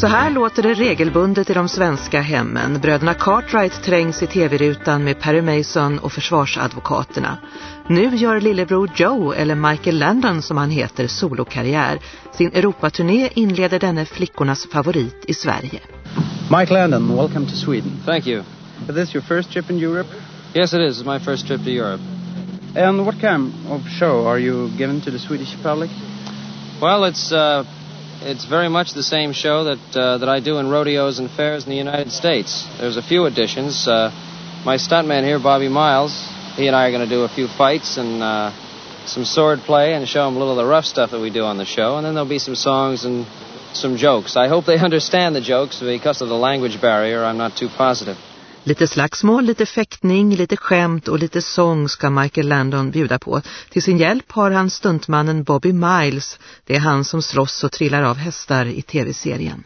Så här låter det regelbundet i de svenska hemmen. Bröderna Cartwright trängs i tv-rutan med Perry Mason och försvarsadvokaterna. Nu gör lillebror Joe, eller Michael Landon som han heter, solokarriär. Sin Europaturné inleder denne flickornas favorit i Sverige. Mike Landon, welcome to Sweden. Thank you. Is this your first trip in Europe? Yes, it is. It's my first trip to Europe. And what kind of show are you giving to the Swedish public? Well, it's uh, it's very much the same show that uh, that I do in rodeos and fairs in the United States. There's a few additions. Uh, my stuntman here, Bobby Miles, he and I are going to do a few fights and uh, some sword play and show them a little of the rough stuff that we do on the show. And then there'll be some songs and some jokes. I hope they understand the jokes because of the language barrier. I'm not too positive. Lite slagsmål, lite fäktning, lite skämt och lite sång ska Michael Landon bjuda på. Till sin hjälp har han stuntmannen Bobby Miles. Det är han som slåss och trillar av hästar i tv-serien.